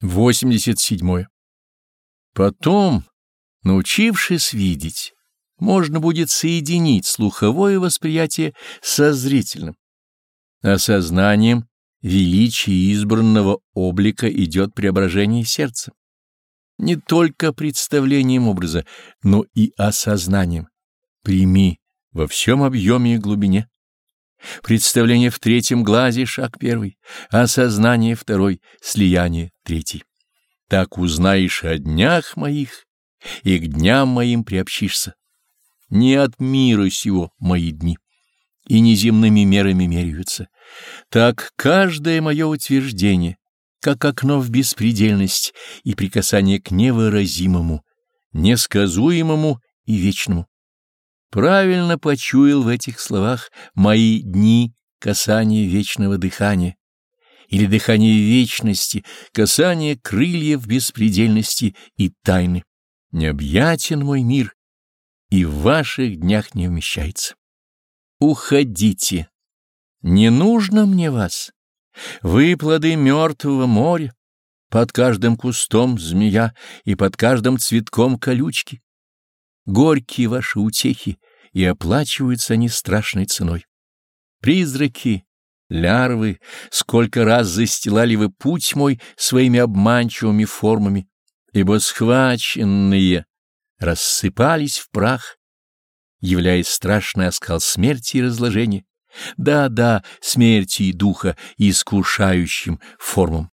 87. Потом, научившись видеть, можно будет соединить слуховое восприятие со зрительным. Осознанием величия избранного облика идет преображение сердца. Не только представлением образа, но и осознанием. Прими во всем объеме и глубине. Представление в третьем глазе — шаг первый, осознание второй, слияние третий. Так узнаешь о днях моих, и к дням моим приобщишься. Не от мира сего мои дни, и неземными мерами меряются. Так каждое мое утверждение, как окно в беспредельность и прикасание к невыразимому, несказуемому и вечному. Правильно почуял в этих словах мои дни касания вечного дыхания или дыхание вечности, касание крыльев беспредельности и тайны. Необъятен мой мир и в ваших днях не вмещается. Уходите. Не нужно мне вас. Вы плоды мертвого моря, под каждым кустом змея и под каждым цветком колючки. Горькие ваши утехи, и оплачиваются они страшной ценой. Призраки, лярвы, сколько раз застилали вы путь мой своими обманчивыми формами, ибо схваченные рассыпались в прах, являясь страшный оскал смерти и разложения, да-да, смерти и духа, искушающим формам.